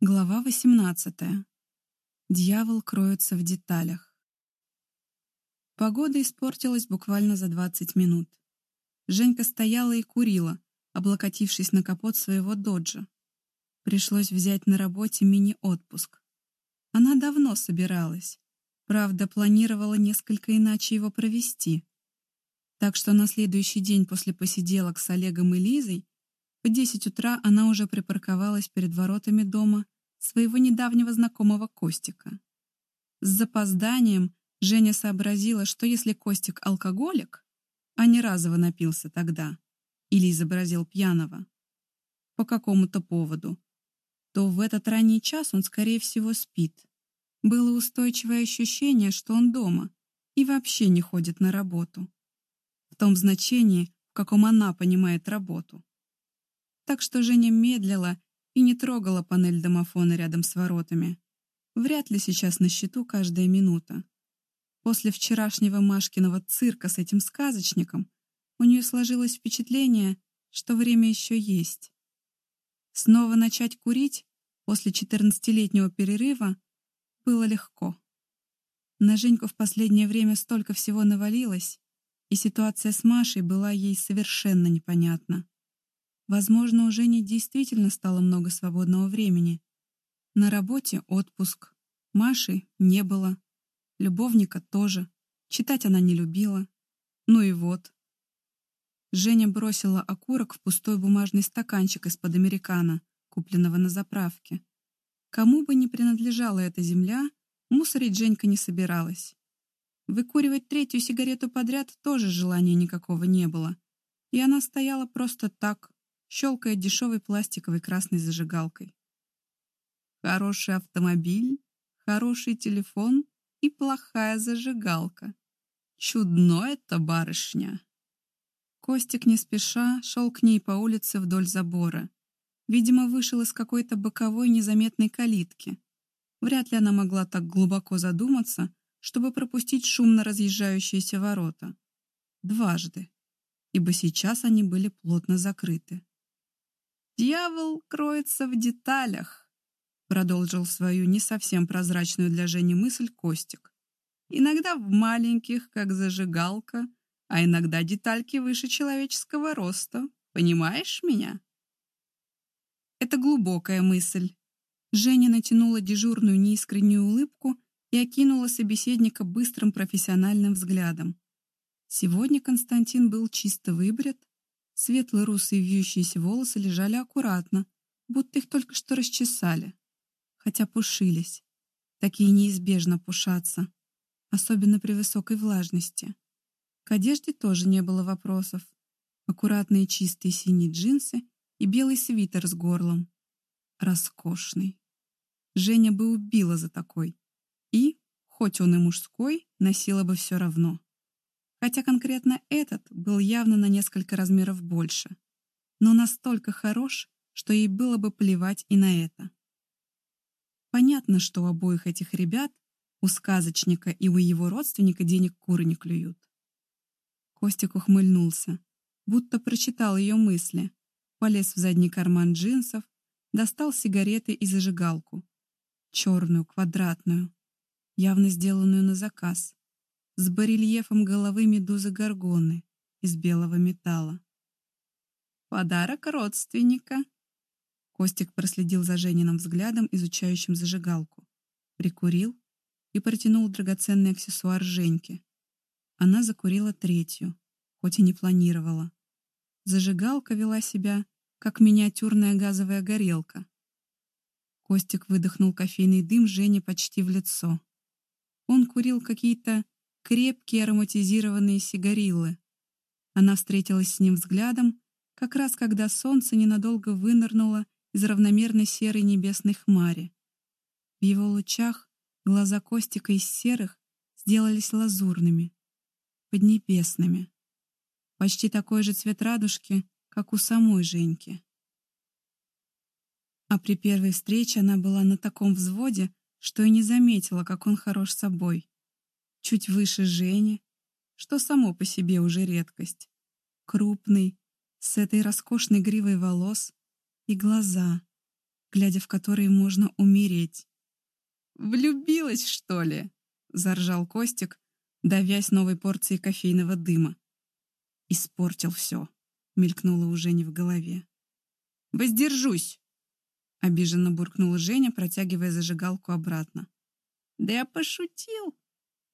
Глава 18. Дьявол кроется в деталях. Погода испортилась буквально за 20 минут. Женька стояла и курила, облокотившись на капот своего доджа. Пришлось взять на работе мини-отпуск. Она давно собиралась. Правда, планировала несколько иначе его провести. Так что на следующий день после посиделок с Олегом и Лизой в 10 утра она уже припарковалась перед воротами дома своего недавнего знакомого Костика. С запозданием Женя сообразила, что если Костик алкоголик, а не разово напился тогда, или изобразил пьяного, по какому-то поводу, то в этот ранний час он, скорее всего, спит. Было устойчивое ощущение, что он дома и вообще не ходит на работу. В том значении, в каком она понимает работу так что Женя медлила и не трогала панель домофона рядом с воротами. Вряд ли сейчас на счету каждая минута. После вчерашнего Машкиного цирка с этим сказочником у нее сложилось впечатление, что время еще есть. Снова начать курить после 14-летнего перерыва было легко. На Женьку в последнее время столько всего навалилось, и ситуация с Машей была ей совершенно непонятна. Возможно, у Жени действительно стало много свободного времени. На работе отпуск. Маши не было. Любовника тоже. Читать она не любила. Ну и вот. Женя бросила окурок в пустой бумажный стаканчик из-под американо, купленного на заправке. Кому бы ни принадлежала эта земля, мусорить Женька не собиралась. Выкуривать третью сигарету подряд тоже желания никакого не было. И она стояла просто так, щелкая дешевой пластиковой красной зажигалкой. Хороший автомобиль, хороший телефон и плохая зажигалка. Чудно это, барышня. Костик не спеша шел к ней по улице вдоль забора. Видимо, вышел из какой-то боковой незаметной калитки. Вряд ли она могла так глубоко задуматься, чтобы пропустить шумно разъезжающиеся ворота. Дважды, ибо сейчас они были плотно закрыты. «Дьявол кроется в деталях», — продолжил свою не совсем прозрачную для Жени мысль Костик. «Иногда в маленьких, как зажигалка, а иногда детальки выше человеческого роста. Понимаешь меня?» Это глубокая мысль. Женя натянула дежурную неискреннюю улыбку и окинула собеседника быстрым профессиональным взглядом. Сегодня Константин был чисто выбрит, Светлые русые вьющиеся волосы лежали аккуратно, будто их только что расчесали. Хотя пушились. Такие неизбежно пушатся, особенно при высокой влажности. К одежде тоже не было вопросов. Аккуратные чистые синие джинсы и белый свитер с горлом. Роскошный. Женя бы убила за такой. И, хоть он и мужской, носила бы все равно хотя конкретно этот был явно на несколько размеров больше, но настолько хорош, что ей было бы плевать и на это. Понятно, что у обоих этих ребят, у сказочника и у его родственника денег куры не клюют. Костик ухмыльнулся, будто прочитал ее мысли, полез в задний карман джинсов, достал сигареты и зажигалку. Черную, квадратную, явно сделанную на заказ с барельефом головы медузы Горгоны из белого металла. «Подарок родственника!» Костик проследил за Жениным взглядом, изучающим зажигалку. Прикурил и протянул драгоценный аксессуар Женьке. Она закурила третью, хоть и не планировала. Зажигалка вела себя, как миниатюрная газовая горелка. Костик выдохнул кофейный дым Жене почти в лицо. Он курил какие-то крепкие ароматизированные сигариллы. Она встретилась с ним взглядом, как раз когда солнце ненадолго вынырнуло из равномерной серой небесной хмари. В его лучах глаза Костика из серых сделались лазурными, поднебесными. Почти такой же цвет радужки, как у самой Женьки. А при первой встрече она была на таком взводе, что и не заметила, как он хорош собой чуть выше Жени, что само по себе уже редкость. Крупный, с этой роскошной гривой волос и глаза. глядя в которые можно умереть. «Влюбилась, что ли?» — заржал Костик, давясь новой порцией кофейного дыма. «Испортил все», — мелькнуло уже не в голове. «Воздержусь!» — обиженно буркнула Женя, протягивая зажигалку обратно. «Да я пошутил!» —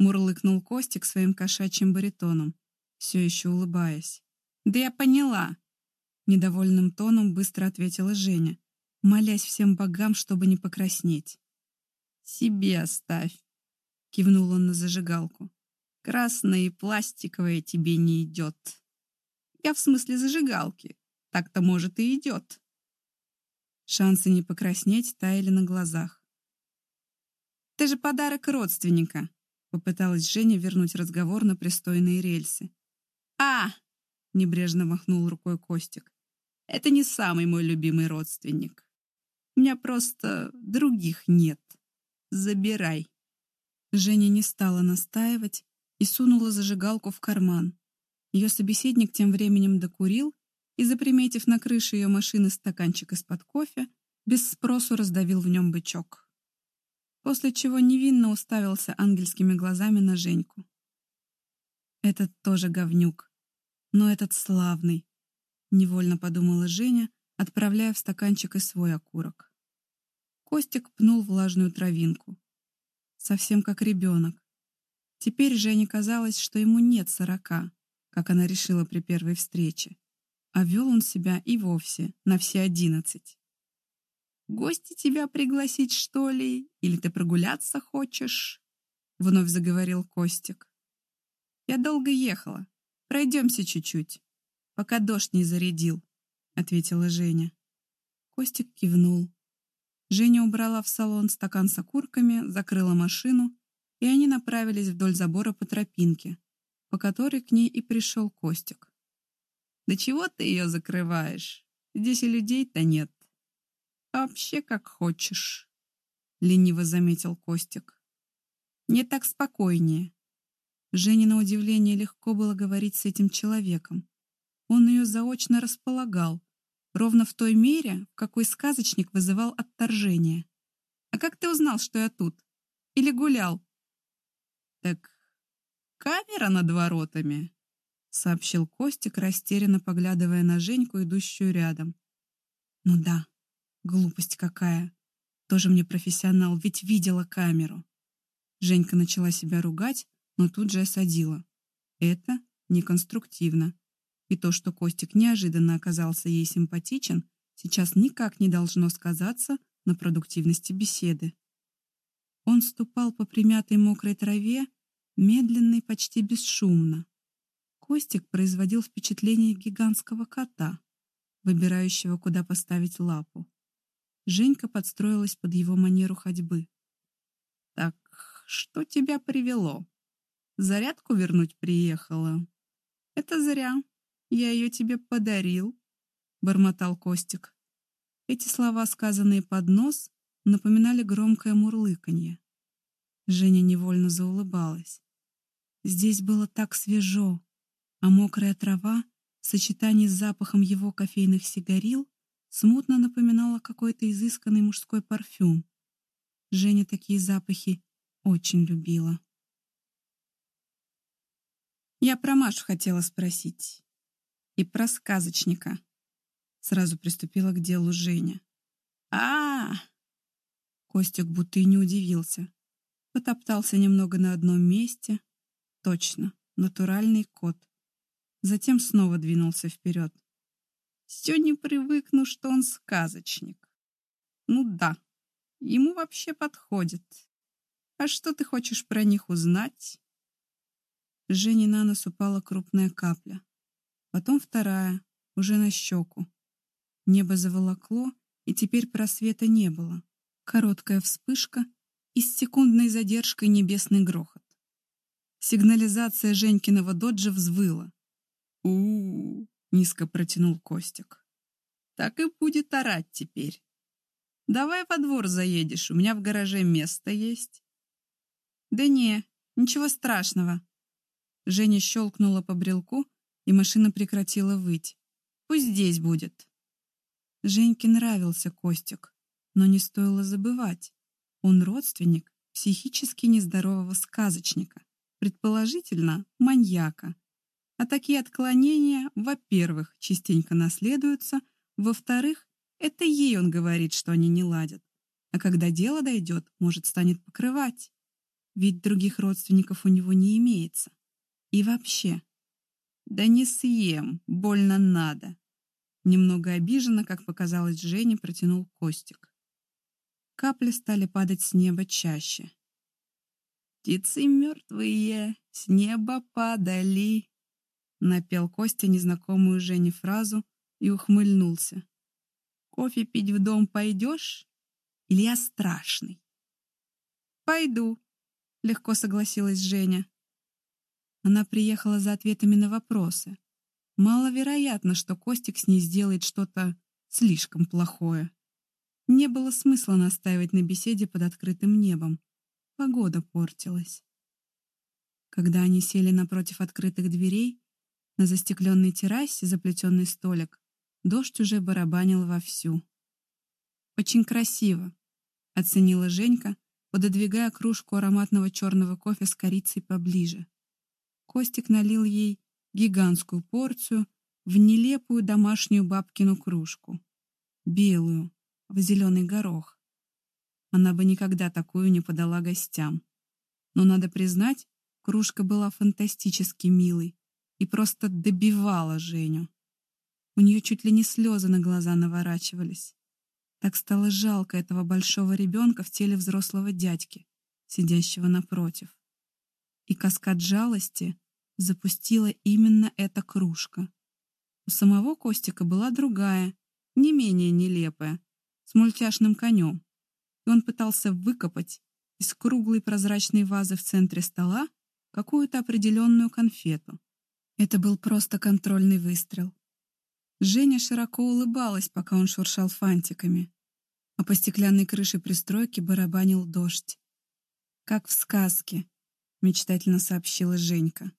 мурлыкнул Костик своим кошачьим баритоном, все еще улыбаясь. «Да я поняла!» — недовольным тоном быстро ответила Женя, молясь всем богам, чтобы не покраснеть. «Себе оставь!» — кивнул он на зажигалку. «Красное и пластиковое тебе не идет. Я в смысле зажигалки. Так-то, может, и идет». Шансы не покраснеть таяли на глазах. «Ты же подарок родственника!» — попыталась Женя вернуть разговор на пристойные рельсы. «А!» — небрежно махнул рукой Костик. «Это не самый мой любимый родственник. У меня просто других нет. Забирай». Женя не стала настаивать и сунула зажигалку в карман. Ее собеседник тем временем докурил и, заприметив на крыше ее машины стаканчик из-под кофе, без спросу раздавил в нем бычок. После чего невинно уставился ангельскими глазами на Женьку. «Этот тоже говнюк, но этот славный», — невольно подумала Женя, отправляя в стаканчик и свой окурок. Костик пнул влажную травинку. Совсем как ребенок. Теперь Жене казалось, что ему нет сорока, как она решила при первой встрече а вел он себя и вовсе на все одиннадцать. «Гости тебя пригласить, что ли? Или ты прогуляться хочешь?» Вновь заговорил Костик. «Я долго ехала. Пройдемся чуть-чуть, пока дождь не зарядил», — ответила Женя. Костик кивнул. Женя убрала в салон стакан с окурками, закрыла машину, и они направились вдоль забора по тропинке, по которой к ней и пришел Костик. Да чего ты ее закрываешь? Здесь и людей-то нет. Вообще как хочешь, — лениво заметил Костик. Не так спокойнее. Жене на удивление легко было говорить с этим человеком. Он ее заочно располагал, ровно в той мере, какой сказочник вызывал отторжение. «А как ты узнал, что я тут? Или гулял?» «Так камера над воротами», — сообщил Костик, растерянно поглядывая на Женьку, идущую рядом. «Ну да, глупость какая. Тоже мне профессионал, ведь видела камеру». Женька начала себя ругать, но тут же осадила. Это неконструктивно. И то, что Костик неожиданно оказался ей симпатичен, сейчас никак не должно сказаться на продуктивности беседы. Он ступал по примятой мокрой траве, медленно и почти бесшумно. Костик производил впечатление гигантского кота, выбирающего, куда поставить лапу. Женька подстроилась под его манеру ходьбы. «Так что тебя привело? Зарядку вернуть приехала?» «Это зря. Я ее тебе подарил», — бормотал Костик. Эти слова, сказанные под нос, напоминали громкое мурлыканье. Женя невольно заулыбалась. Здесь было так свежо, а мокрая трава в сочетании с запахом его кофейных сигарил смутно напоминала какой-то изысканный мужской парфюм. Женя такие запахи очень любила. Я про Машу хотела спросить. И про сказочника. Сразу приступила к делу Женя. а, -а, -а Костик будто и не удивился. Потоптался немного на одном месте. Точно, натуральный кот затем снова двинулся вперед. Все не привыкну, что он сказочник. Ну да, ему вообще подходит. А что ты хочешь про них узнать? Жене на нос упала крупная капля. Потом вторая, уже на щеку. Небо заволокло, и теперь просвета не было. Короткая вспышка и с секундной задержкой небесный грохот. Сигнализация Женькиного доджа взвыла у, низко протянул Костик. «Так и будет орать теперь. Давай во двор заедешь, у меня в гараже место есть». «Да не, ничего страшного». Женя щелкнула по брелку, и машина прекратила выть. «Пусть здесь будет». Женьке нравился Костик. Но не стоило забывать, он родственник психически нездорового сказочника, предположительно маньяка. А такие отклонения, во-первых, частенько наследуются, во-вторых, это ей он говорит, что они не ладят. А когда дело дойдет, может, станет покрывать. Ведь других родственников у него не имеется. И вообще. Да не съем, больно надо. Немного обиженно, как показалось Жене, протянул Костик. Капли стали падать с неба чаще. «Птицы мертвые с неба падали», — напел Костя незнакомую Жене фразу и ухмыльнулся. «Кофе пить в дом пойдешь? Или я страшный?» «Пойду», — легко согласилась Женя. Она приехала за ответами на вопросы. Маловероятно, что Костик с ней сделает что-то слишком плохое. Не было смысла настаивать на беседе под открытым небом. Погода портилась. Когда они сели напротив открытых дверей, на застекленной террасе заплетенный столик, дождь уже барабанил вовсю. «Очень красиво», — оценила Женька, пододвигая кружку ароматного черного кофе с корицей поближе. Костик налил ей гигантскую порцию в нелепую домашнюю бабкину кружку. Белую, в зеленый горох. Она бы никогда такую не подала гостям. Но, надо признать, кружка была фантастически милой и просто добивала Женю. У нее чуть ли не слезы на глаза наворачивались. Так стало жалко этого большого ребенка в теле взрослого дядьки, сидящего напротив. И каскад жалости запустила именно эта кружка. У самого Костика была другая, не менее нелепая, с мультяшным конем, и он пытался выкопать из круглой прозрачной вазы в центре стола какую-то определенную конфету. Это был просто контрольный выстрел. Женя широко улыбалась, пока он шуршал фантиками, а по стеклянной крыше пристройки барабанил дождь. «Как в сказке», — мечтательно сообщила Женька.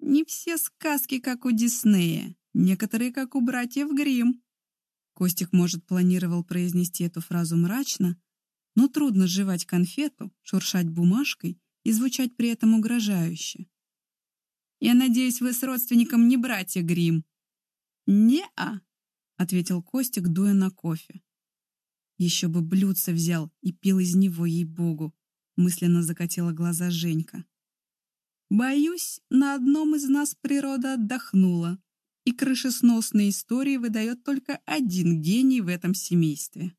«Не все сказки, как у Диснея, некоторые, как у братьев Гримм», Костик, может, планировал произнести эту фразу мрачно, но трудно жевать конфету, шуршать бумажкой и звучать при этом угрожающе. «Я надеюсь, вы с родственником не братья Грим. «Не-а», — ответил Костик, дуя на кофе. «Еще бы блюдце взял и пил из него, ей-богу», — мысленно закатила глаза Женька. «Боюсь, на одном из нас природа отдохнула», и крышесносные истории выдает только один гений в этом семействе.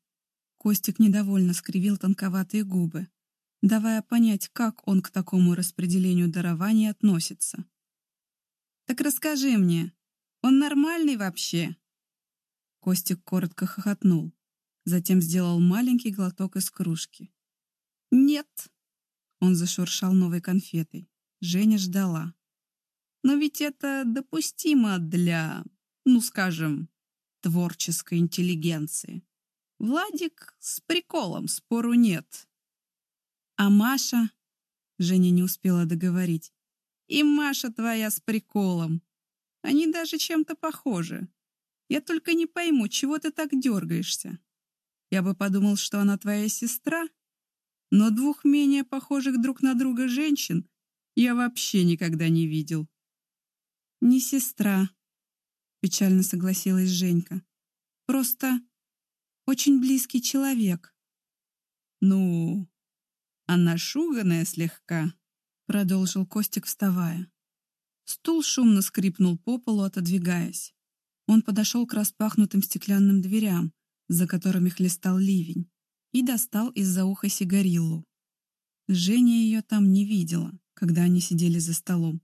Костик недовольно скривил тонковатые губы, давая понять, как он к такому распределению дарований относится. «Так расскажи мне, он нормальный вообще?» Костик коротко хохотнул, затем сделал маленький глоток из кружки. «Нет!» Он зашуршал новой конфетой. Женя ждала. Но ведь это допустимо для, ну скажем, творческой интеллигенции. Владик с приколом, спору нет. А Маша... Женя не успела договорить. И Маша твоя с приколом. Они даже чем-то похожи. Я только не пойму, чего ты так дергаешься. Я бы подумал, что она твоя сестра, но двух менее похожих друг на друга женщин я вообще никогда не видел. «Не сестра», — печально согласилась Женька. «Просто очень близкий человек». «Ну, она шуганая слегка», — продолжил Костик, вставая. Стул шумно скрипнул по полу, отодвигаясь. Он подошел к распахнутым стеклянным дверям, за которыми хлестал ливень, и достал из-за уха сигариллу. Женя ее там не видела, когда они сидели за столом.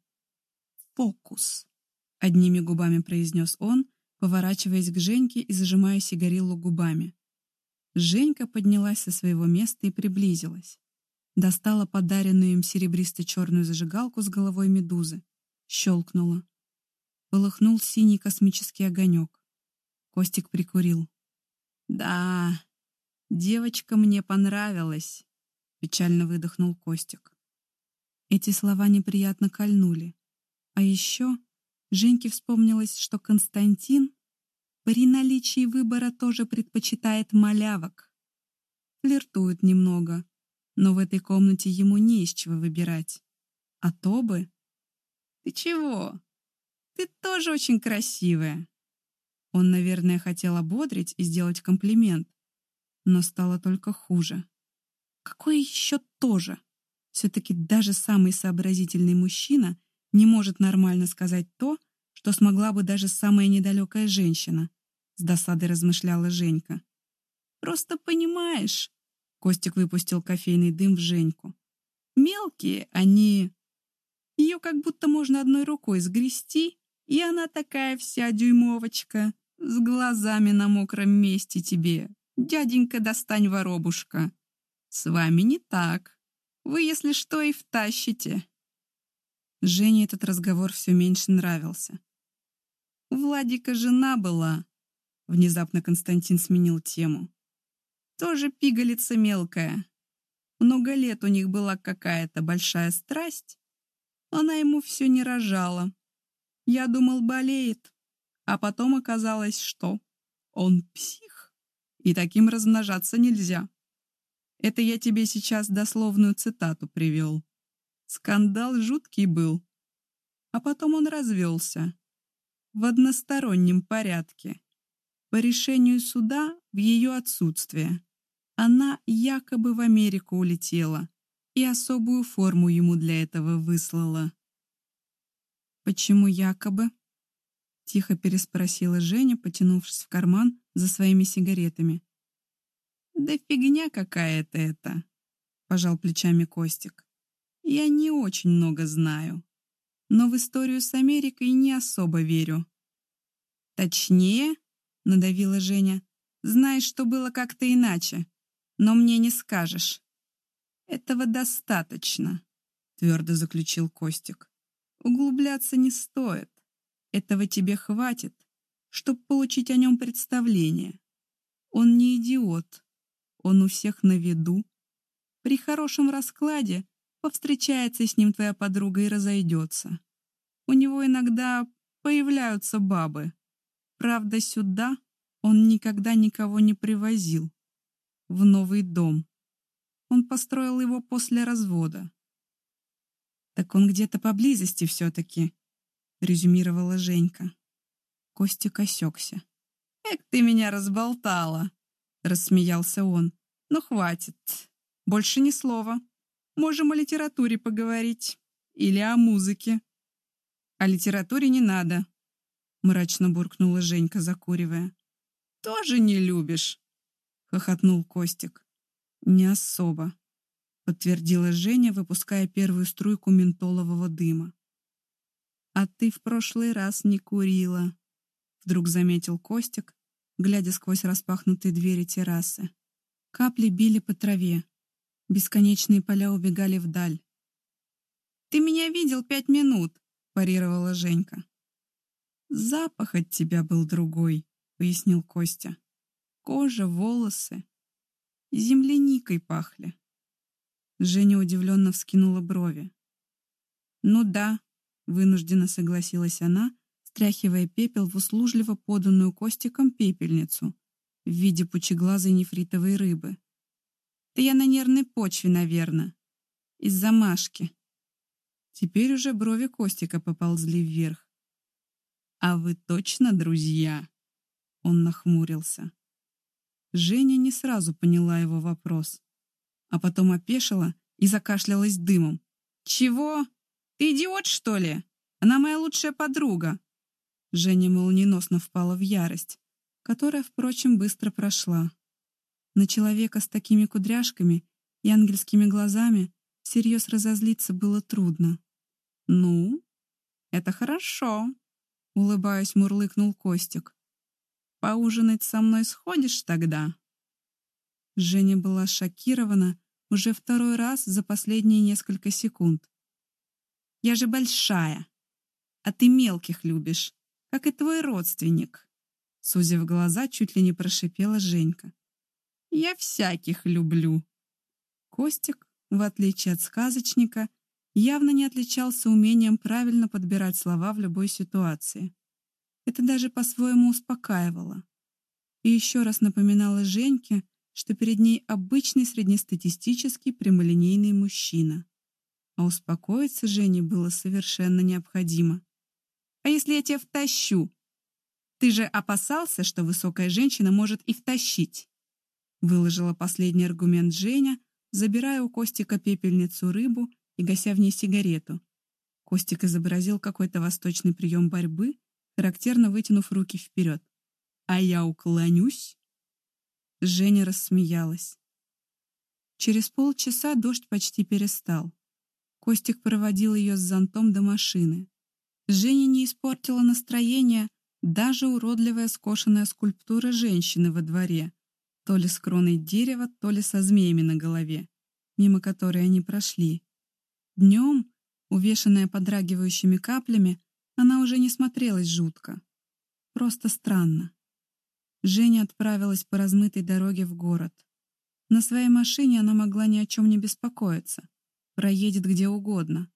«Фокус», — одними губами произнес он, поворачиваясь к Женьке и зажимая сигариллу губами. Женька поднялась со своего места и приблизилась. Достала подаренную им серебристо-черную зажигалку с головой медузы. Щелкнула. Полыхнул синий космический огонек. Костик прикурил. «Да, девочка мне понравилась», — печально выдохнул Костик. Эти слова неприятно кольнули. А еще Женьке вспомнилось, что Константин при наличии выбора тоже предпочитает малявок. флиртуют немного, но в этой комнате ему не из чего выбирать. А то бы... Ты чего? Ты тоже очень красивая. Он, наверное, хотел ободрить и сделать комплимент, но стало только хуже. Какое еще тоже? Все-таки даже самый сообразительный мужчина не может нормально сказать то, что смогла бы даже самая недалекая женщина, с досадой размышляла Женька. Просто понимаешь, Костик выпустил кофейный дым в Женьку. Мелкие они... Ее как будто можно одной рукой сгрести, и она такая вся дюймовочка, с глазами на мокром месте тебе. Дяденька, достань воробушка. С вами не так. Вы, если что, и втащите. Жене этот разговор все меньше нравился. У Владика жена была. Внезапно Константин сменил тему. Тоже пигалица мелкая. Много лет у них была какая-то большая страсть. Она ему все не рожала. Я думал, болеет. А потом оказалось, что он псих. И таким размножаться нельзя. Это я тебе сейчас дословную цитату привел. Скандал жуткий был. А потом он развелся. В одностороннем порядке. По решению суда в ее отсутствие. Она якобы в Америку улетела и особую форму ему для этого выслала. «Почему якобы?» — тихо переспросила Женя, потянувшись в карман за своими сигаретами. «Да фигня какая-то это», — пожал плечами Костик. «Я не очень много знаю, но в историю с Америкой не особо верю». «Точнее», — надавила Женя, — «знаешь, что было как-то иначе, но мне не скажешь». «Этого достаточно», — твердо заключил Костик. «Углубляться не стоит. Этого тебе хватит, чтобы получить о нем представление. Он не идиот, он у всех на виду. При хорошем раскладе повстречается с ним твоя подруга и разойдется. У него иногда появляются бабы. Правда, сюда он никогда никого не привозил. В новый дом. Он построил его после развода. «Так он где-то поблизости все-таки», — резюмировала Женька. Костик осекся. «Эк, ты меня разболтала!» Рассмеялся он. Ну, хватит. Больше ни слова. Можем о литературе поговорить. Или о музыке. О литературе не надо. Мрачно буркнула Женька, закуривая. Тоже не любишь? Хохотнул Костик. Не особо. Подтвердила Женя, выпуская первую струйку ментолового дыма. «А ты в прошлый раз не курила», — вдруг заметил Костик, глядя сквозь распахнутые двери террасы. Капли били по траве. Бесконечные поля убегали вдаль. «Ты меня видел пять минут», — парировала Женька. «Запах от тебя был другой», — пояснил Костя. «Кожа, волосы. Земляникой пахли». Женя удивленно вскинула брови. «Ну да», — вынужденно согласилась она, стряхивая пепел в услужливо поданную Костиком пепельницу в виде пучеглазой нефритовой рыбы. «Да я на нервной почве, наверное. Из-за Машки». Теперь уже брови Костика поползли вверх. «А вы точно друзья?» Он нахмурился. Женя не сразу поняла его вопрос, а потом опешила и закашлялась дымом. «Чего? Ты идиот, что ли? Она моя лучшая подруга. Женя молниеносно впала в ярость, которая, впрочем, быстро прошла. На человека с такими кудряшками и ангельскими глазами всерьез разозлиться было трудно. «Ну, это хорошо», — улыбаясь, мурлыкнул Костик. «Поужинать со мной сходишь тогда?» Женя была шокирована уже второй раз за последние несколько секунд. «Я же большая, а ты мелких любишь как и твой родственник», — сузив глаза, чуть ли не прошипела Женька. «Я всяких люблю». Костик, в отличие от сказочника, явно не отличался умением правильно подбирать слова в любой ситуации. Это даже по-своему успокаивало. И еще раз напоминало Женьке, что перед ней обычный среднестатистический прямолинейный мужчина. А успокоиться Жене было совершенно необходимо. «А если я тебя втащу? Ты же опасался, что высокая женщина может и втащить?» Выложила последний аргумент Женя, забирая у Костика пепельницу рыбу и гася в ней сигарету. Костик изобразил какой-то восточный прием борьбы, характерно вытянув руки вперед. «А я уклонюсь?» Женя рассмеялась. Через полчаса дождь почти перестал. Костик проводил ее с зонтом до машины. Женя не испортила настроение даже уродливая скошенная скульптура женщины во дворе, то ли с кроной дерева, то ли со змеями на голове, мимо которой они прошли. Днем, увешанная подрагивающими каплями, она уже не смотрелась жутко. Просто странно. Женя отправилась по размытой дороге в город. На своей машине она могла ни о чем не беспокоиться. Проедет где угодно.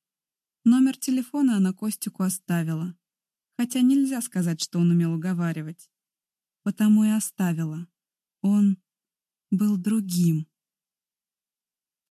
Номер телефона она Костику оставила. Хотя нельзя сказать, что он умел уговаривать. Потому и оставила. Он был другим.